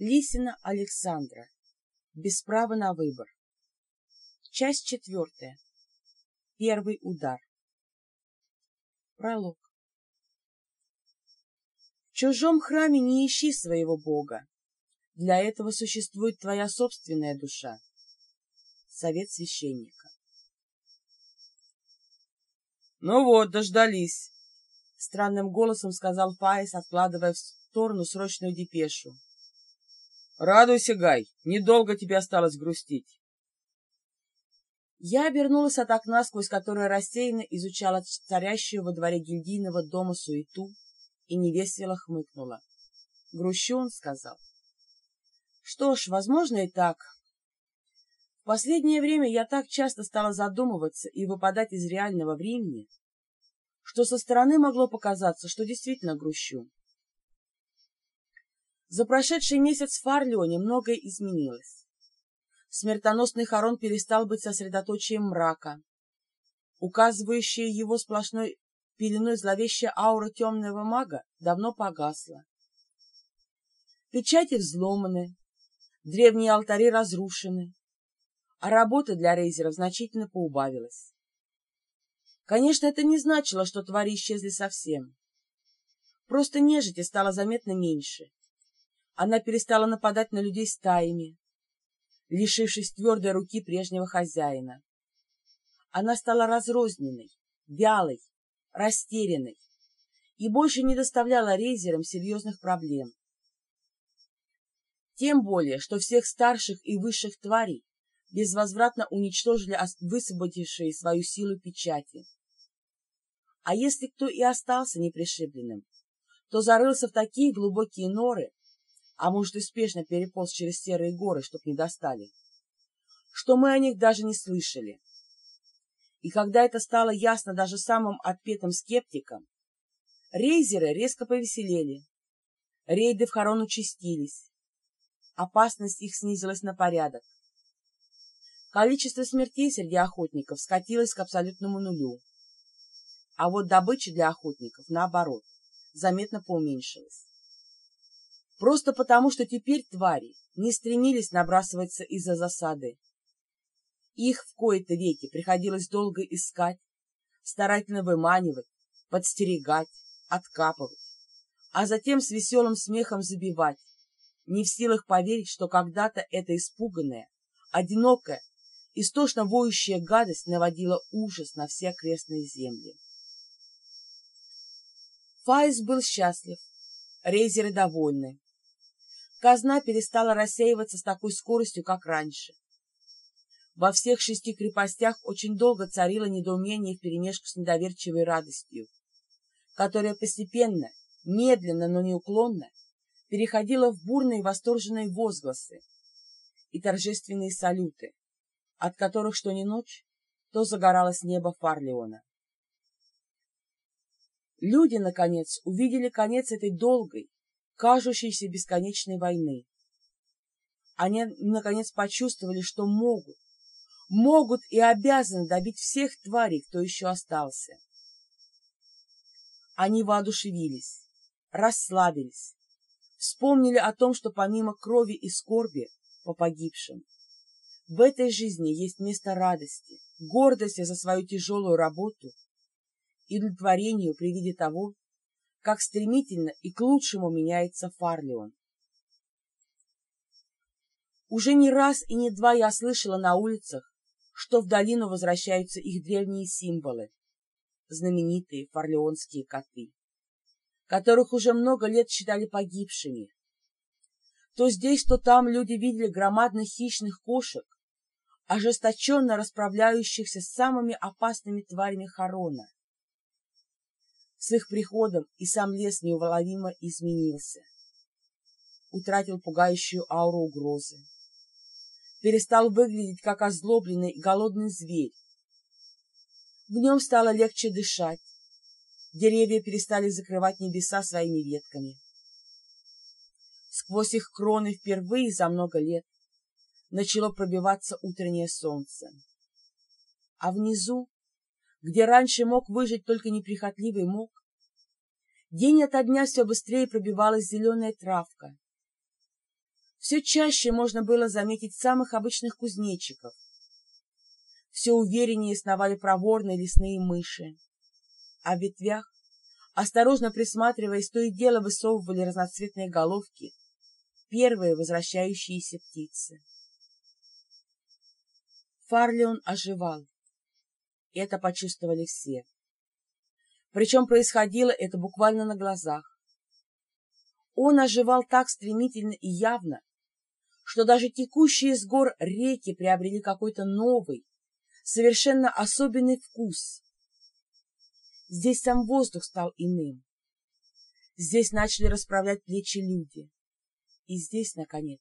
Лисина Александра. Без права на выбор. Часть четвертая. Первый удар. Пролог. В чужом храме не ищи своего Бога. Для этого существует твоя собственная душа. Совет священника. «Ну вот, дождались», — странным голосом сказал Фаис, откладывая в сторону срочную депешу. «Радуйся, Гай, недолго тебе осталось грустить». Я обернулась от окна, сквозь которое рассеянно изучала царящую во дворе гильдийного дома суету, и невесело хмыкнула. «Грущу», — он сказал. «Что ж, возможно и так. В последнее время я так часто стала задумываться и выпадать из реального времени, что со стороны могло показаться, что действительно грущу. За прошедший месяц в Фарлионе многое изменилось. Смертоносный Харон перестал быть сосредоточием мрака. Указывающая его сплошной пеленой зловещая аура темного мага давно погасла. Печати взломаны, древние алтари разрушены, а работа для рейзеров значительно поубавилась. Конечно, это не значило, что твари исчезли совсем. Просто нежити стало заметно меньше, она перестала нападать на людей стаями, лишившись твердой руки прежнего хозяина. Она стала разрозненной, вялой, растерянной и больше не доставляла рейзерам серьезных проблем. Тем более, что всех старших и высших тварей безвозвратно уничтожили высвободившие свою силу печати. А если кто и остался непришибленным, то зарылся в такие глубокие норы, а может и спешно переполз через серые горы, чтоб не достали, что мы о них даже не слышали. И когда это стало ясно даже самым отпетым скептикам, рейзеры резко повеселели, рейды в Харон участились, опасность их снизилась на порядок. Количество смертей среди охотников скатилось к абсолютному нулю, а вот добыча для охотников, наоборот, заметно поуменьшилась. Просто потому, что теперь твари не стремились набрасываться из-за засады. Их в кои-то веки приходилось долго искать, старательно выманивать, подстерегать, откапывать, а затем с веселым смехом забивать, не в силах поверить, что когда-то эта испуганная, одинокая, истошно воющая гадость наводила ужас на все окрестные земли. Фаис был счастлив, рейзеры довольны казна перестала рассеиваться с такой скоростью, как раньше. Во всех шести крепостях очень долго царило недоумение вперемешку с недоверчивой радостью, которая постепенно, медленно, но неуклонно переходила в бурные восторженные возгласы и торжественные салюты, от которых что ни ночь, то загоралось небо Фарлеона. Люди, наконец, увидели конец этой долгой, кажущейся бесконечной войны. Они, наконец, почувствовали, что могут, могут и обязаны добить всех тварей, кто еще остался. Они воодушевились, расслабились, вспомнили о том, что помимо крови и скорби по погибшим, в этой жизни есть место радости, гордости за свою тяжелую работу и удовлетворению при виде того, как стремительно и к лучшему меняется Фарлион. Уже не раз и не два я слышала на улицах, что в долину возвращаются их древние символы, знаменитые фарлеонские коты, которых уже много лет считали погибшими. То здесь, то там люди видели громадных хищных кошек, ожесточенно расправляющихся с самыми опасными тварями Харона. С их приходом и сам лес неуловимо изменился. Утратил пугающую ауру угрозы. Перестал выглядеть как озлобленный голодный зверь. В нем стало легче дышать. Деревья перестали закрывать небеса своими ветками. Сквозь их кроны впервые за много лет начало пробиваться утреннее солнце. А внизу где раньше мог выжить только неприхотливый мог, день ото дня все быстрее пробивалась зеленая травка. все чаще можно было заметить самых обычных кузнечиков. Все увереннее сновали проворные лесные мыши, а в ветвях, осторожно присматриваясь, то и дело высовывали разноцветные головки первые возвращающиеся птицы. Фарлион оживал. Это почувствовали все. Причем происходило это буквально на глазах. Он оживал так стремительно и явно, что даже текущие с гор реки приобрели какой-то новый, совершенно особенный вкус. Здесь сам воздух стал иным. Здесь начали расправлять плечи люди. И здесь, наконец,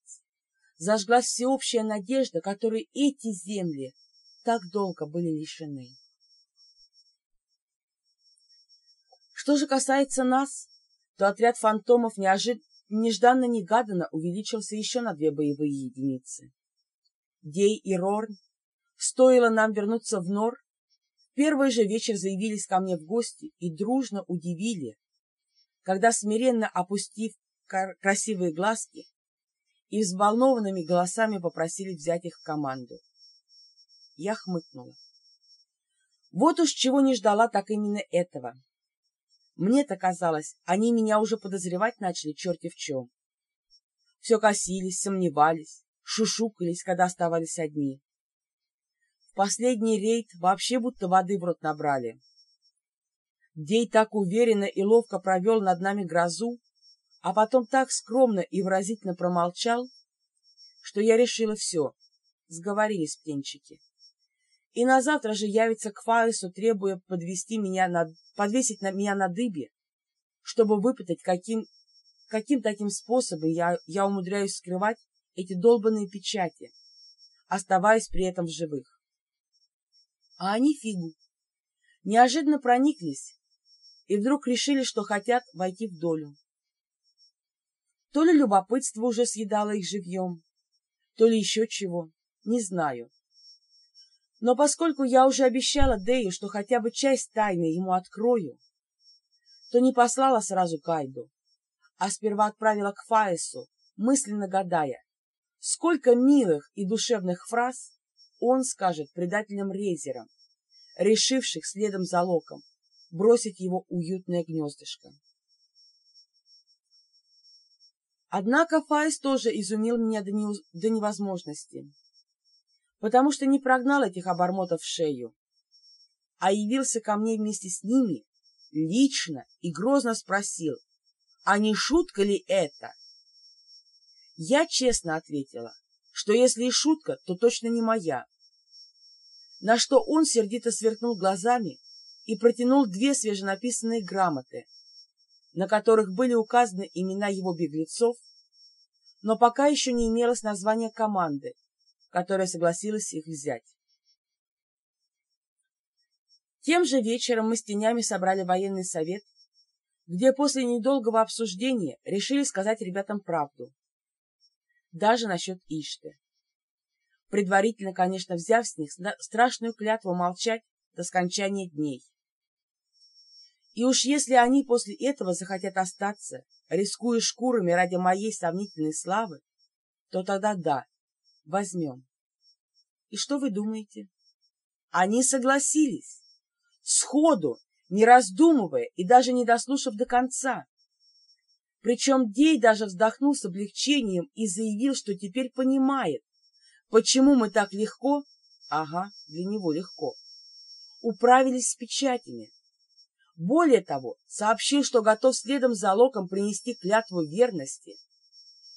зажглась всеобщая надежда, которой эти земли так долго были лишены. Что же касается нас, то отряд фантомов неожид... нежданно-негаданно увеличился еще на две боевые единицы. Дей и Рорн, стоило нам вернуться в Нор, в первый же вечер заявились ко мне в гости и дружно удивили, когда, смиренно опустив красивые глазки и взволнованными голосами попросили взять их в команду. Я хмыкнула. Вот уж чего не ждала, так именно этого. Мне-то казалось, они меня уже подозревать начали черти в чем. Все косились, сомневались, шушукались, когда оставались одни. В последний рейд вообще будто воды в рот набрали. Дей так уверенно и ловко провел над нами грозу, а потом так скромно и выразительно промолчал, что я решила все, сговорились птенчики. И на завтра же явится к Фаису, требуя подвести меня на, подвесить на меня на дыбе, чтобы выпытать, каким, каким таким способом я, я умудряюсь скрывать эти долбанные печати, оставаясь при этом в живых. А они фигу. Неожиданно прониклись и вдруг решили, что хотят войти в долю. То ли любопытство уже съедало их живьем, то ли еще чего, не знаю. Но поскольку я уже обещала Дэю, что хотя бы часть тайны ему открою, то не послала сразу Кайду, а сперва отправила к Фаесу, мысленно гадая, сколько милых и душевных фраз он скажет предателям-резерам, решивших следом за Локом бросить его уютное гнездышко. Однако Файс тоже изумил меня до, не, до невозможности, потому что не прогнал этих обормотов в шею, а явился ко мне вместе с ними, лично и грозно спросил, а не шутка ли это? Я честно ответила, что если и шутка, то точно не моя. На что он сердито сверкнул глазами и протянул две свеженаписанные грамоты, на которых были указаны имена его беглецов, но пока еще не имелось названия команды, которая согласилась их взять. Тем же вечером мы с тенями собрали военный совет, где после недолгого обсуждения решили сказать ребятам правду. Даже насчет Ишты. Предварительно, конечно, взяв с них страшную клятву молчать до скончания дней. И уж если они после этого захотят остаться, рискуя шкурами ради моей сомнительной славы, то тогда да, возьмем. И что вы думаете? Они согласились. Сходу, не раздумывая и даже не дослушав до конца. Причем Дей даже вздохнул с облегчением и заявил, что теперь понимает, почему мы так легко, ага, для него легко, управились с печатями. Более того, сообщил, что готов следом за Локом принести клятву верности,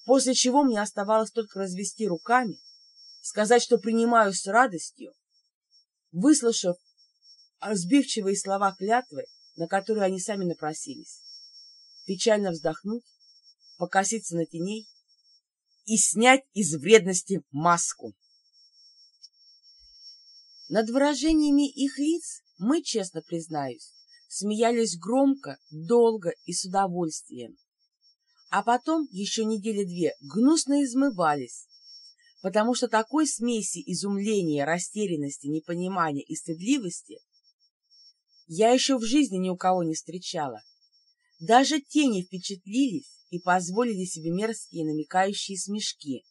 после чего мне оставалось только развести руками, сказать, что принимаю с радостью, выслушав разбивчивые слова клятвы, на которые они сами напросились, печально вздохнуть, покоситься на теней и снять из вредности маску. Над выражениями их лиц мы, честно признаюсь, смеялись громко, долго и с удовольствием. А потом еще недели две гнусно измывались, потому что такой смеси изумления, растерянности, непонимания и стыдливости я еще в жизни ни у кого не встречала. Даже тени впечатлились и позволили себе мерзкие намекающие смешки,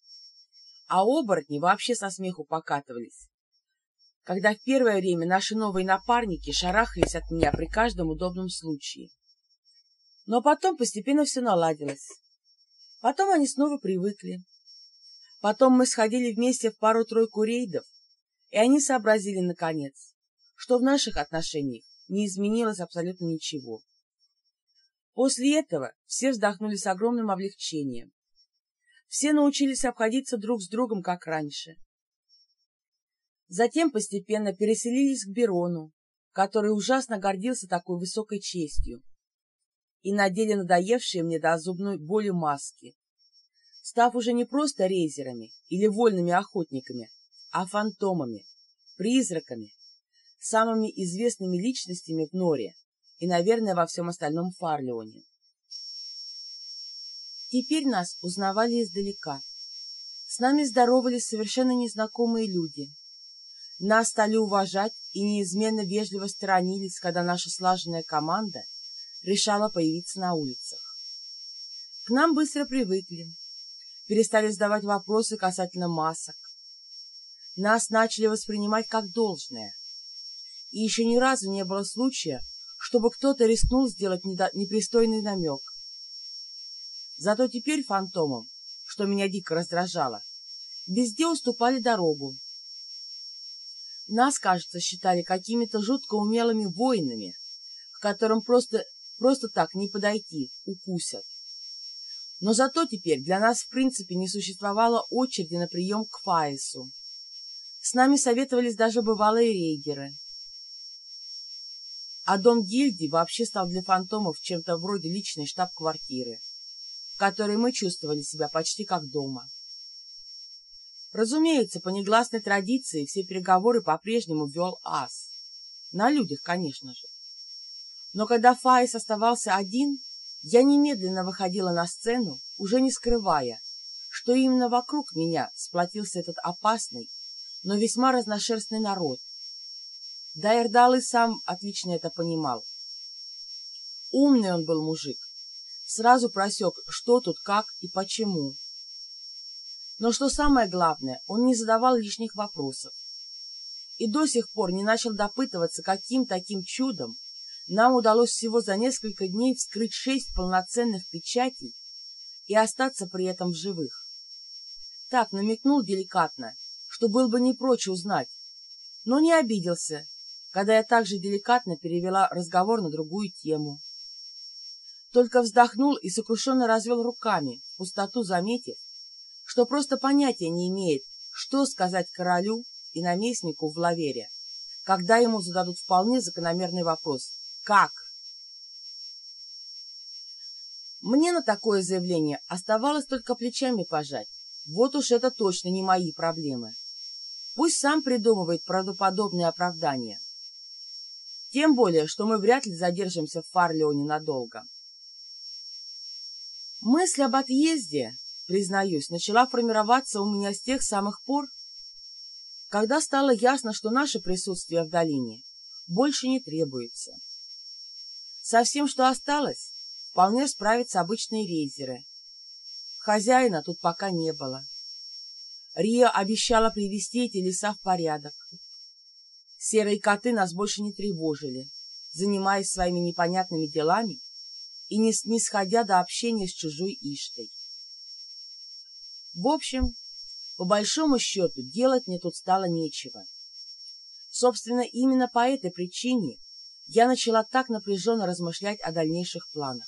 а оборотни вообще со смеху покатывались, когда в первое время наши новые напарники шарахались от меня при каждом удобном случае. Но потом постепенно все наладилось. Потом они снова привыкли. Потом мы сходили вместе в пару-тройку рейдов, и они сообразили, наконец, что в наших отношениях не изменилось абсолютно ничего. После этого все вздохнули с огромным облегчением. Все научились обходиться друг с другом, как раньше. Затем постепенно переселились к Берону, который ужасно гордился такой высокой честью, и надели надоевшие мне до зубной боли маски, став уже не просто рейзерами или вольными охотниками, а фантомами, призраками, самыми известными личностями в Норе и, наверное, во всем остальном Фарлеоне. Теперь нас узнавали издалека. С нами здоровались совершенно незнакомые люди. Нас стали уважать и неизменно вежливо сторонились, когда наша слаженная команда решала появиться на улицах. К нам быстро привыкли, перестали задавать вопросы касательно масок. Нас начали воспринимать как должное. И еще ни разу не было случая, чтобы кто-то рискнул сделать непристойный намек. Зато теперь фантомам, что меня дико раздражало, везде уступали дорогу. Нас, кажется, считали какими-то жутко умелыми воинами, к которым просто, просто так не подойти, укусят. Но зато теперь для нас в принципе не существовало очереди на прием к Фаису. С нами советовались даже бывалые рейдеры. А дом гильдии вообще стал для фантомов чем-то вроде личной штаб-квартиры, в которой мы чувствовали себя почти как дома. Разумеется, по негласной традиции все переговоры по-прежнему вел Ас. На людях, конечно же. Но когда Фаис оставался один, я немедленно выходила на сцену, уже не скрывая, что именно вокруг меня сплотился этот опасный, но весьма разношерстный народ. Дайрдал и сам отлично это понимал. Умный он был мужик, сразу просек, что тут, как и почему. Но что самое главное, он не задавал лишних вопросов. И до сих пор не начал допытываться, каким таким чудом нам удалось всего за несколько дней вскрыть шесть полноценных печатей и остаться при этом в живых. Так намекнул деликатно, что был бы не прочь узнать, но не обиделся, когда я также деликатно перевела разговор на другую тему. Только вздохнул и сокрушенно развел руками, пустоту заметив, что просто понятия не имеет, что сказать королю и наместнику в лавере, когда ему зададут вполне закономерный вопрос как? Мне на такое заявление оставалось только плечами пожать. Вот уж это точно не мои проблемы. Пусть сам придумывает правдоподобные оправдания. Тем более, что мы вряд ли задержимся в Фарлеоне надолго. Мысль об отъезде, признаюсь, начала формироваться у меня с тех самых пор, когда стало ясно, что наше присутствие в долине больше не требуется. Со всем, что осталось, вполне справятся обычные рейзеры. Хозяина тут пока не было. Рио обещала привести эти леса в порядок. Серые коты нас больше не тревожили, занимаясь своими непонятными делами и не снисходя до общения с чужой Иштой. В общем, по большому счету, делать мне тут стало нечего. Собственно, именно по этой причине я начала так напряженно размышлять о дальнейших планах.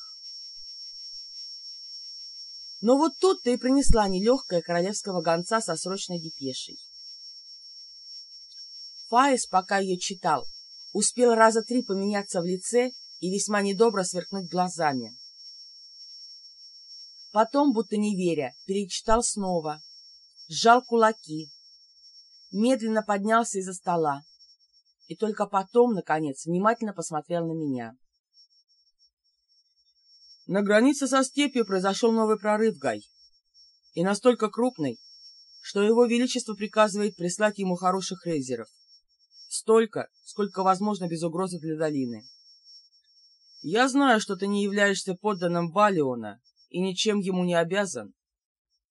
Но вот тут-то и принесла нелегкая королевского гонца со срочной депешей. Фаис, пока ее читал, успел раза три поменяться в лице и весьма недобро сверкнуть глазами. Потом, будто не веря, перечитал снова, сжал кулаки, медленно поднялся из-за стола, и только потом, наконец, внимательно посмотрел на меня. На границе со степью произошел новый прорыв, Гай, и настолько крупный, что его величество приказывает прислать ему хороших рейзеров. Столько, сколько возможно без угрозы для долины. Я знаю, что ты не являешься подданным Балиона и ничем ему не обязан,